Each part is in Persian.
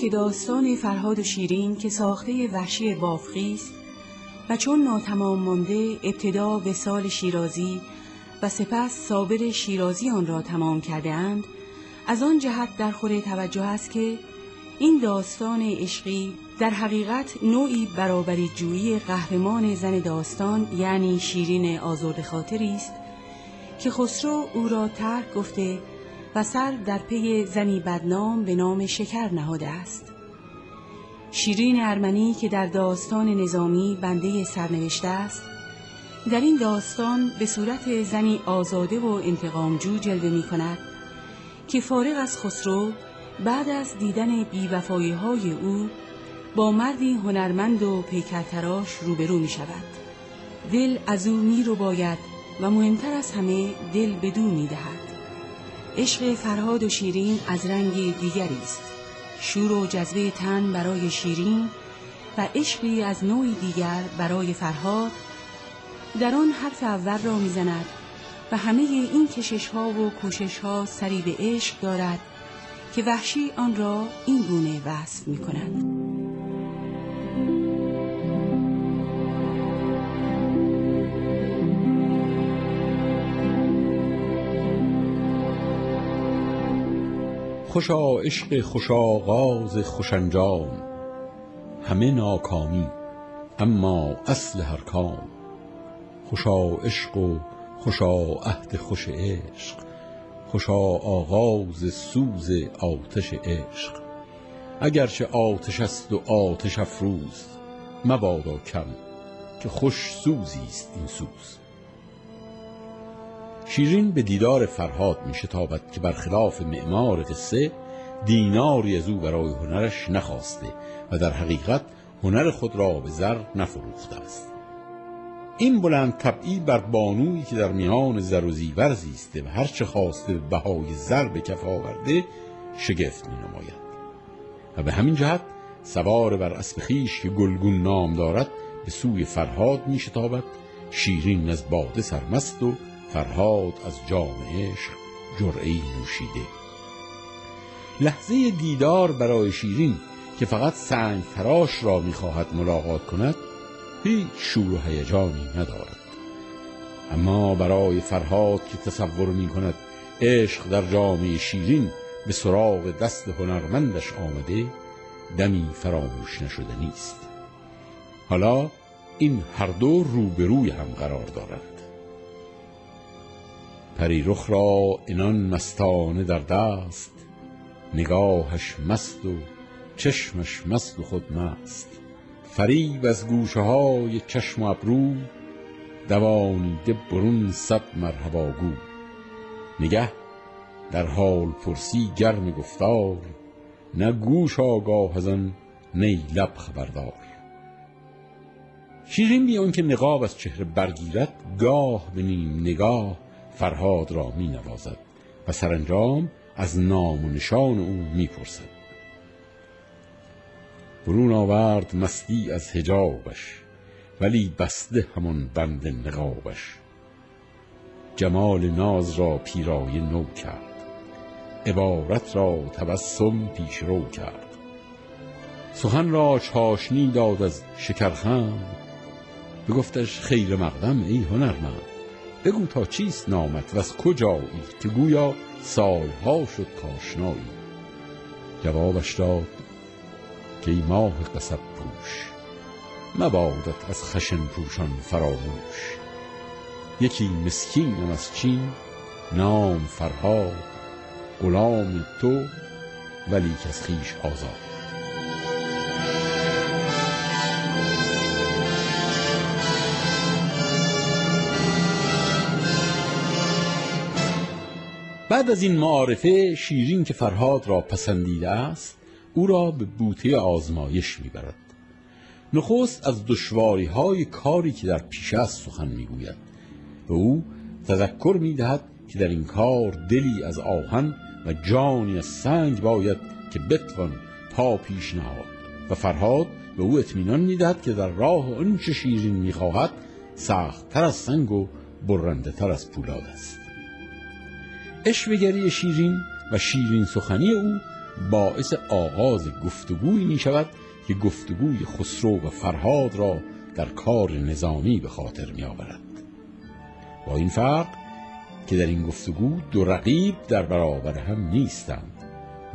که داستان فرهاد و شیرین که ساخته وحشی بافقی است و چون ناتمام مانده ابتدا به سال شیرازی و سپس صابر شیرازی آن را تمام کرده اند از آن جهت در خور توجه است که این داستان عشقی در حقیقت نوعی برابری جویی قهرمان زن داستان یعنی شیرین آزرد خاطری است که خسرو او را ترک گفته و سر در پی زنی بدنام به نام شکر نهاده است. شیرین ارمنی که در داستان نظامی بنده سرنوشته است در این داستان به صورت زنی آزاده و انتقامجو جلوه می کند که فارغ از خسرو بعد از دیدن بیوفایی های او با مردی هنرمند و پیکرتراش روبرو می شود. دل از او می رو باید و مهمتر از همه دل به دو می دهد. عشق فرهاد و شیرین از رنگ دیگری است شور و جذبه تن برای شیرین و عشقی از نوعی دیگر برای فرهاد در آن حرف اول را می‌زند و همه این کشش ها و کوشش ها سری به عشق دارد که وحشی آن را این گونه وصف می کند. خوشا عشق خوش آغاز خوش انجام. همه ناکامی اما اصل هر کام. خوشا عشق و خوشا عهد خوش عشق. خوشا آغاز سوز آتش عشق. اگرچه آتش است و آتش افروز مبادا کم که خوش سوزی است این سوز. شیرین به دیدار فرهاد می شتابد که برخلاف معمار قصه دیناری از او برای هنرش نخواسته و در حقیقت هنر خود را به زر نفروخته است. این بلند طبعی بر بانویی که در میان زر و زیور زیسته و هرچه خواسته به بهای زر به کف آورده شگفت می نماید و به همین جهت سوار بر اسب خویش که گلگون نام دارد به سوی فرهاد می شتابد شیرین از باده سرمست و فرهاد از جام عشق جرعی نوشیده. لحظه دیدار برای شیرین که فقط سنگ تراش را می‌خواهد ملاقات کند هیچ شور و هیجانی ندارد. اما برای فرهاد که تصور می کند عشق در جامعه شیرین به سراغ دست هنرمندش آمده دمی فراموش نشده نیست. حالا این هر دو روبروی هم قرار دارند رخ را اینان مستانه در دست نگاهش مست و چشمش مست و خود مست. فریب از گوشه های چشم و ابرو دوانیده برون صد مرحبا گو. نگه در حال پرسی گرم گفتار نه گوش آگاه از آن نی لب خبردار. شیرین بی که نقاب از چهره برگیرد گاه به نیم نگاه. فرهاد را می نوازد و سرانجام از نام و نشان او می پرسد برون آورد مستی از هجابش ولی بسته همان بند نقابش. جمال ناز را پیرایه نو کرد عبارت را تبسم پیش رو کرد. سخن را چاشنی داد از شکرخم بگفتش خیر مقدم ای هنرمند. بگو تا چیست نامت و از کجایی که گویا سالها شد کاشنایی؟ جوابش داد که ای ماه قصب پوش مبادت از خشن پوشان فراموش. یکی مسکینم از چین نام فرهاد غلام تو ولی از خیش آزاد. بعد از این معارفه شیرین که فرهاد را پسندیده است او را به بوته آزمایش می‌برد. نخست از دشواری های کاری که در پیش است سخن می‌گوید به او تذکر می‌دهد که در این کار دلی از آهن و جانی از سنگ باید که بتوان پا پیش نهاد و فرهاد به او اطمینان می‌دهد که در راه آنچه شیرین می‌خواهد سخت تر از سنگ و برنده تر از پولاد است. اشوگری شیرین و شیرین سخنی او باعث آغاز گفتگوی می شود که گفتگوی خسرو و فرهاد را در کار نظامی به خاطر می آورد. با این فرق که در این گفتگو دو رقیب در برابر هم نیستند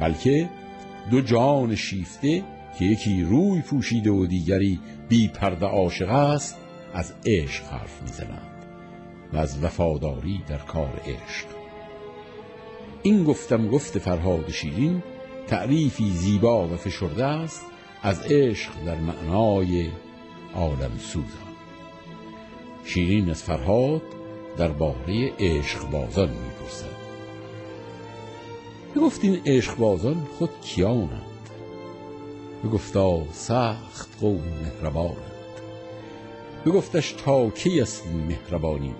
بلکه دو جان شیفته که یکی روی پوشیده و دیگری بی پرده عاشق است از عشق حرف می‌زنند و از وفاداری در کار عشق. این گفتم گفت فرهاد شیرین تعریفی زیبا و فشرده است از عشق در معنای عالم سوزا شیرین از فرهاد باره عشق بازان می‌پرسد. بگفت این عشق بازان خود کیانند؟ بگفتا سخت قوم مهربانند. بگفتش تا کی است این مهربانی؟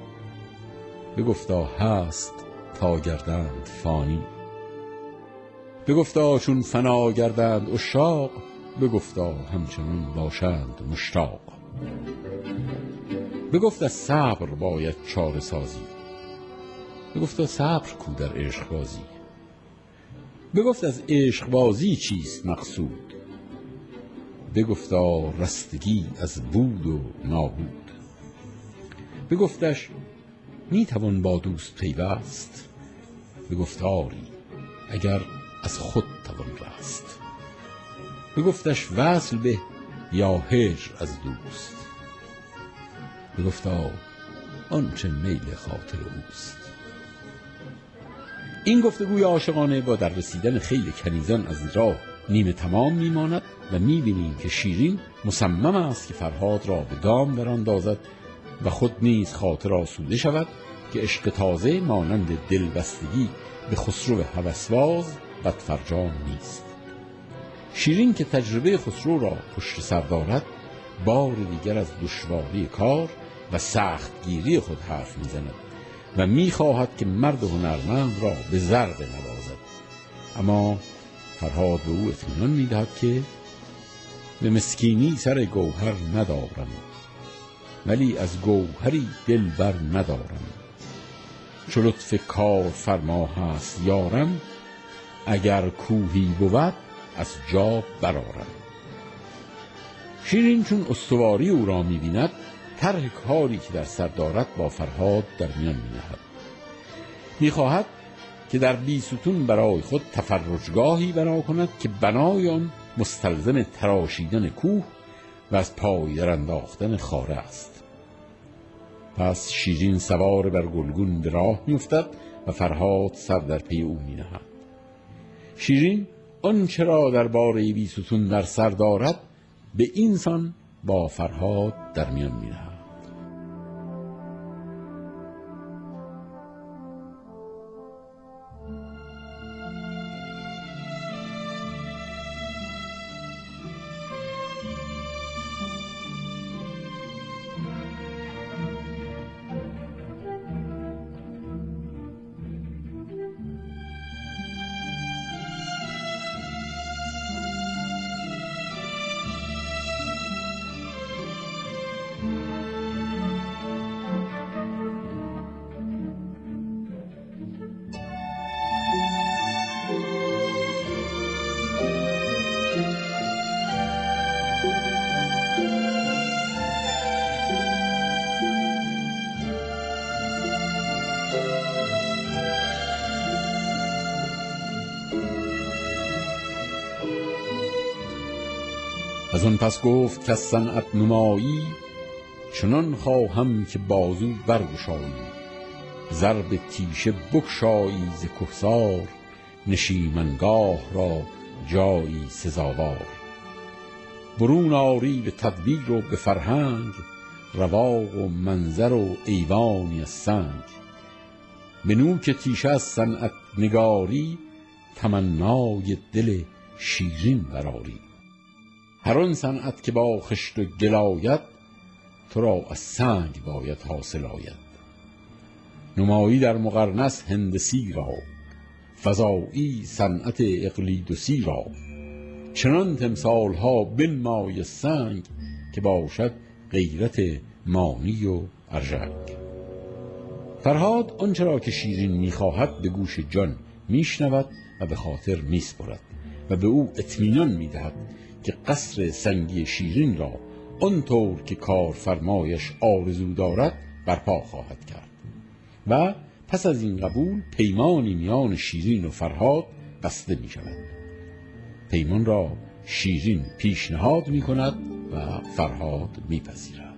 بگفتا هست تا گردند فانی. بگفتا چون فنا گردند اشاق بگفتا همچنان باشند مشتاق. بگفت از صبر باید چاره سازی. بگفتا صبر کو در عشق بازی. بگفت از عشق بازی چیست مقصود؟ بگفتا رستگی از بود و نابود. بگفتش می توان با دوست پیوست؟ بگفت آری اگر از خود توان رست. بگفتش وصل به یا هجر از دوست. بگفتا آنچه میل خاطر اوست. این گفتگوی عاشقانه با در رسیدن خیلی کنیزان از راه نیمه تمام میماند و می‌بینیم که شیرین مصمم است که فرهاد را به گام براندازد و خود نیز خاطر آسوده شود که عشق تازه مانند دلبستگی به خسرو هوسواز بدفرجام نیست. شیرین که تجربه خسرو را پشت سر دارد بار دیگر از دشواری کار و سختگیری خود حرف می‌زند و می‌خواهد که مرد هنرمند را به ضرب نوازد اما فرهاد به او اطمینان می‌دهد که به مسکینی سر گوهر ندارم. ولی از گوهری دل بر ندارم. چو لطف کار فرما هست یارم اگر کوهی بود از جا برارم شیرین چون استواری او را می‌بیند طرح کاری که در سر دارد با فرهاد در میان مینهد. می‌خواهد که در بیستون برای خود تفرجگاهی بنا کند که بنای آن مستلزم تراشیدن کوه و از پای در انداختن خاره است. پس شیرین سوار بر گلگون به راه میافتد و فرهاد سر در پی او مینهد. شیرین آنچه را در باره بیستون در سر دارد؟ به اینسان با فرهاد در میان می‌نهد. از آن پس گفت که صنعت نمایی چنان خواهم که بازو برگشایی. ضرب تیشه بکشایی ز کهسار نشیمنگاه را جایی سزاوار. برون آری به تدبیر و به فرهنگ رواق و منظر و ایوانی از سنگ. به نوک تیشه از صنعت نگاری تمنای دل شیرین براری هر آن صنعت که با خشت و گل تو را از سنگ باید حاصل آید. نمایی در مقرنس هندسی را فضایی صنعت اقلیدوسی را. چنان تمثال ها بنمای سنگ که باشد غیرت مانی و ارژنگ. فرهاد آنچه را که شیرین می‌خواهد به گوش جان میشنود و به خاطر میسپرد و به او اطمینان می‌دهد که قصر سنگی شیرین را آنطور که کارفرمایش آرزو دارد برپا خواهد کرد. و پس از این قبول پیمانی میان شیرین و فرهاد بسته می شود پیمان را شیرین پیشنهاد می کند و فرهاد می پذیرد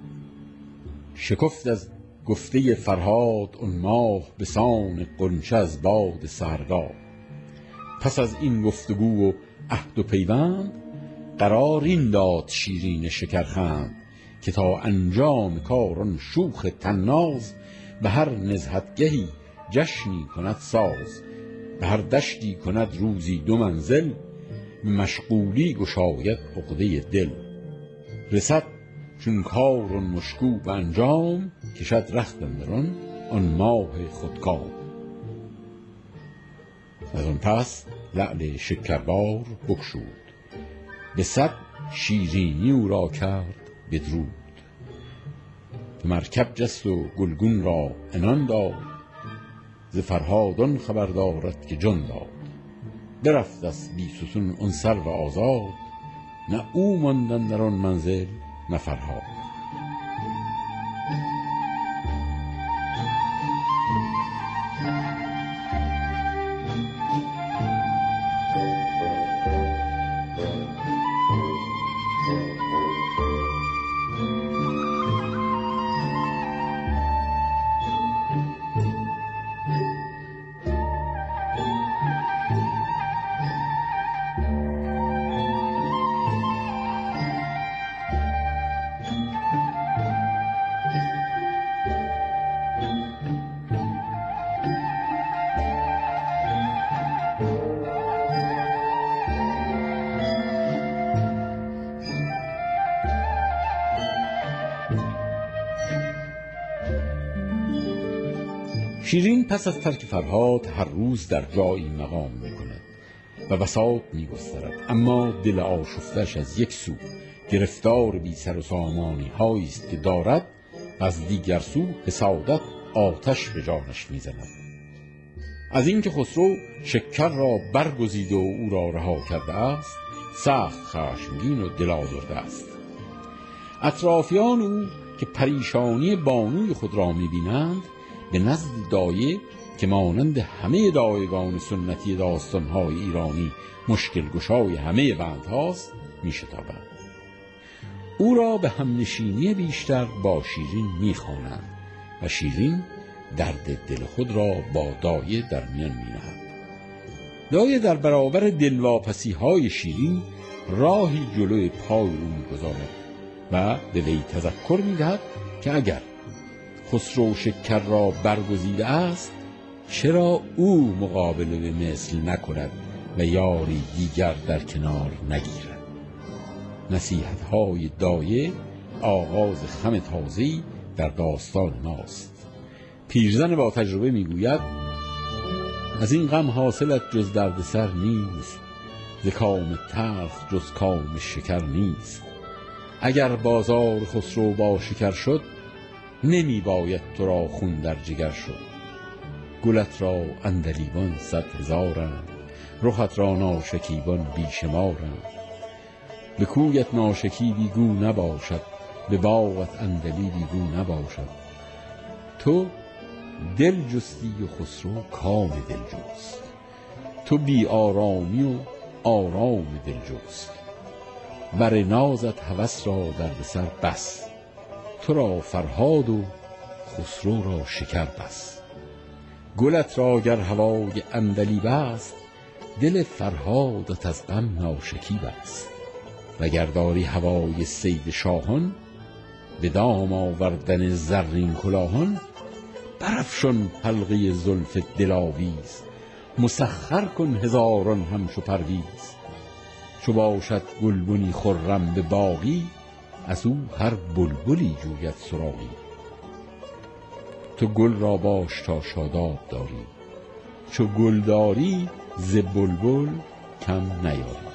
شکفت از گفته فرهاد اون ماه به سان قنچه از باد سرگاه پس از این گفتگو و عهد و پیوند قرار این داد شیرین شکرخند که تا انجام کاران شوخ تناز به هر نزهتگهی جشنی کند ساز به هر دشتی کند روزی دو منزل مشغولی گشاید عقده دل. رسد چون کار مشکو به انجام کشد رخت اندران آن ماه خودکام. از آن پس لعل شکربار بکشود به صد شیرینی او را کرد بدرود. به مرکب جست و گلگون را انان داد ز فرهادان خبر دارد که جان داد. برفت از بیستون اون سر و آزاد نه او ماندن در آن منزل نه فرهاد. شیرین پس از ترک فرهاد هر روز در جایی مقام می کند و بساط می گسترد. اما دل آشفتش از یک سو گرفتار بی سر و سامانی است که دارد و از دیگر سو حسادت آتش به جانش می‌زند از اینکه خسرو شکر را برگزیده و او را رها کرده است سخت خشمگین و دل آزرده است. اطرافیان او که پریشانی بانوی خود را می‌بینند به نزد دایه که مانند همه دایگان سنتی داستانهای ایرانی مشکل گشای همه بندهاست می شتابند. او را به همنشینی بیشتر با شیرین می‌خوانند و شیرین درد دل خود را با دایه در میان نهد دایه در برابر دلواپسی های شیرین راهی جلوی پای او گذارد و به وی تذکر می‌دهد که اگر خسرو شکر را برگزیده است چرا او مقابله به مثل نکند و یاری دیگر در کنار نگیرد. نصیحت های دایه آغاز خم تازهی در داستان ماست. پیرزن با تجربه می‌گوید از این غم حاصلت جز دردسر نیست ز کام تلخ جز کام شکر نیست. اگر بازار خسرو با شکر شد نمی باید تو را خون در جگر شد. گلت را اندلیبان صد هزارند رخت را ناشکیبان بیشمارند به کویت ناشکیبی گو نباشد به باغت اندلیبی گو نباشد. تو دل جستی و خسرو کام دل جست. تو بی آرامی و آرام دل جست. بر نازت هوس را در سر بس. تو را فرهاد و خسرو را شکر بس گلت را گر هوای اندلی بست دل فرهادت از غم ناشکیب است وگر داری هوای سید شاهان به دام آوردن زرین کلاهان برافشان حلقه زلف دلاویز. مسخر کن هزاران همچو پرویز. چو باشد گلبنی خرم به باغی از او هر بلبلی جوید سراغی. تو گل را باش تا شاداب داری چو گل داری ز بلبل کم نیاری.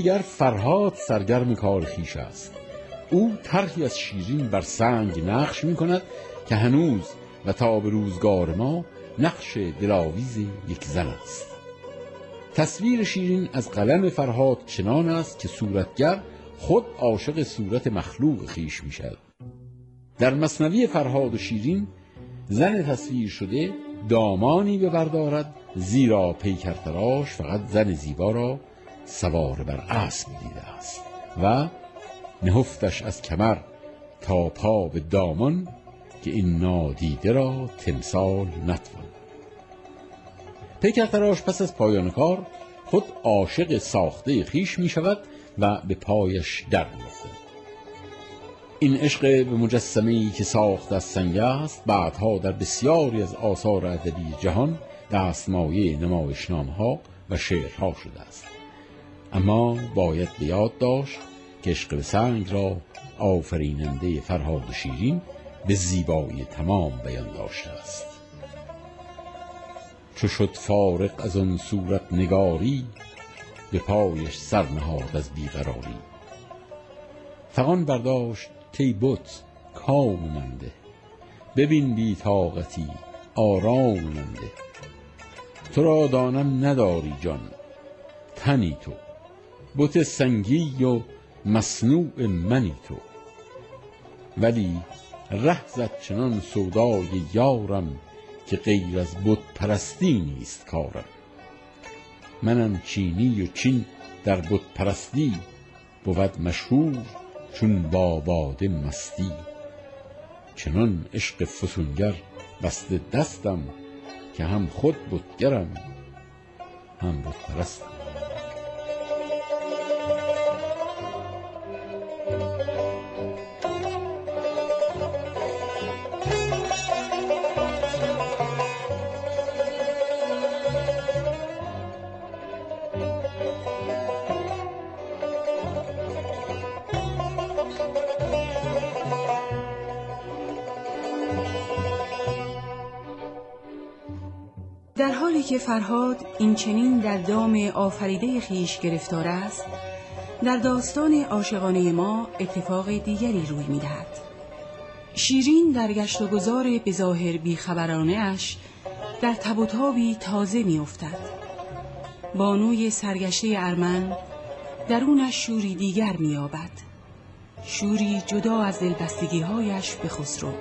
دیگر فرهاد سرگرم کار خیش است. او طرحی از شیرین بر سنگ نقش می کند که هنوز و تا به روزگار ما نقش دلاویز یک زن است. تصویر شیرین از قلم فرهاد چنان است که صورتگر خود عاشق صورت مخلوق خیش می شد در مصنوی فرهاد و شیرین زن تصویر شده دامانی ببردارد زیرا پیکرتراش فقط زن زیبا را سوار بر اسب دیده است و نهفتش از کمر تا پا به دامان که این نادیده را تمثال نتوان پیکرتراش پس از پایان کار خود عاشق ساخته خیش می شود و به پایش در می این عشق به مجسمه ای که ساخت از سنگ است بعدها در بسیاری از آثار ادبی جهان دستمایه نمایشنامه ها و شعرها شده است. اما باید به یاد داشت که عشق به سنگ را آفریننده فرهاد و شیرین به زیبایی تمام بیان داشته است. چو شد فارق از آن صورت نگاری به پایش سر نهاد از بیقراری. فغان برداشت کی بت کام منده ببین بی طاقتی آرام منده تو را دانم نداری جان تنی تو بت سنگی و مصنوع منی تو. ولی ره زد چنان سودای یارم که غیر از بت پرستی نیست کارم. منم چینی و چین در بت پرستی بود مشهور چون با باده مستی. چنان عشق فسونگر بسته دستم که هم خود بتگرم هم بت پرستم فرهاد این چنین در دام آفریده خیش گرفتار است در داستان عاشقانه ما اتفاق دیگری روی می‌دهد. شیرین در گشت و گذار به ظاهر بیخبرانه اش در تب تازه میافتد. بانوی سرگشته ارمن درونش شوری دیگر مییابد. شوری جدا از دلبستگی هایش به خسرو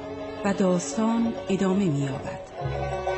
و داستان ادامه مییابد.